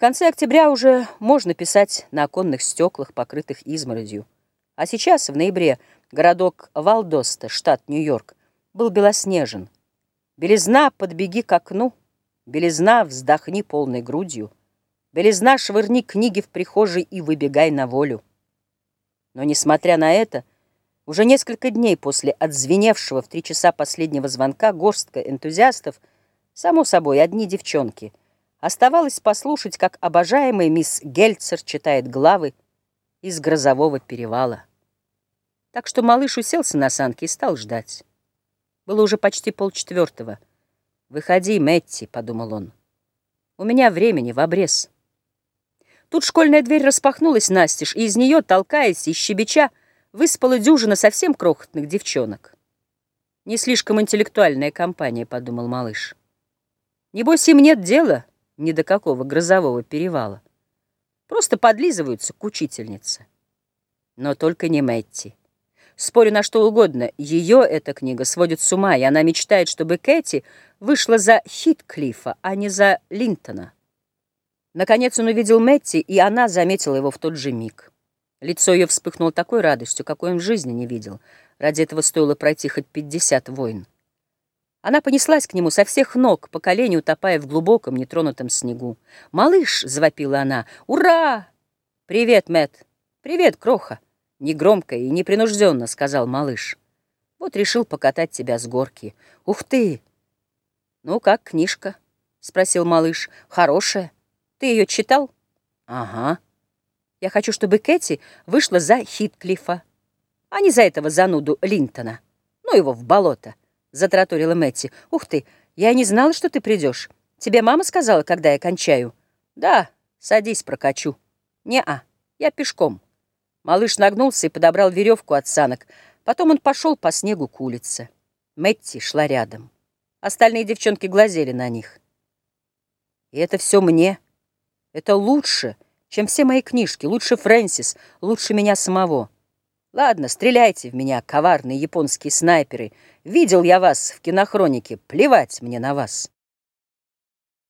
В конце октября уже можно писать на оконных стеклах, покрытых изморозью. А сейчас, в ноябре, городок Валдоста, штат Нью-Йорк, был белоснежен. Белизна подбеги к окну, белизна вздохни полной грудью, белизна швырни книги в прихожей и выбегай на волю. Но, несмотря на это, уже несколько дней после отзвеневшего в три часа последнего звонка горстка энтузиастов, само собой, одни девчонки — Оставалось послушать, как обожаемая мисс Гельцер читает главы из «Грозового перевала». Так что малыш уселся на санки и стал ждать. Было уже почти полчетвертого. «Выходи, Мэтти», — подумал он. «У меня времени в обрез». Тут школьная дверь распахнулась настежь, и из нее, толкаясь и щебеча, выспала дюжина совсем крохотных девчонок. «Не слишком интеллектуальная компания», — подумал малыш. «Небось, им нет дела ни до какого грозового перевала. Просто подлизываются к учительнице. Но только не Мэтти. Спорю на что угодно, ее эта книга сводит с ума, и она мечтает, чтобы Кэти вышла за Хитклифа, а не за Линтона. Наконец он увидел Мэтти, и она заметила его в тот же миг. Лицо ее вспыхнуло такой радостью, какой он в жизни не видел. Ради этого стоило пройти хоть пятьдесят войн. Она понеслась к нему со всех ног, по колени утопая в глубоком, нетронутом снегу. «Малыш!» — завопила она. «Ура!» «Привет, Мэт. «Привет, Кроха!» Негромко и непринужденно сказал малыш. «Вот решил покатать тебя с горки. Ух ты!» «Ну, как книжка?» — спросил малыш. «Хорошая. Ты ее читал?» «Ага. Я хочу, чтобы Кэти вышла за Хитклифа, а не за этого зануду Линтона. Ну его в болото. — затраторила Мэтти. «Ух ты, я не знала, что ты придешь. Тебе мама сказала, когда я кончаю?» «Да, садись, прокачу». «Не-а, я пешком». Малыш нагнулся и подобрал веревку от санок. Потом он пошел по снегу к улице. Мэтти шла рядом. Остальные девчонки глазели на них. «И это все мне. Это лучше, чем все мои книжки, лучше Фрэнсис, лучше меня самого». Ладно, стреляйте в меня, коварные японские снайперы. Видел я вас в кинохронике, плевать мне на вас.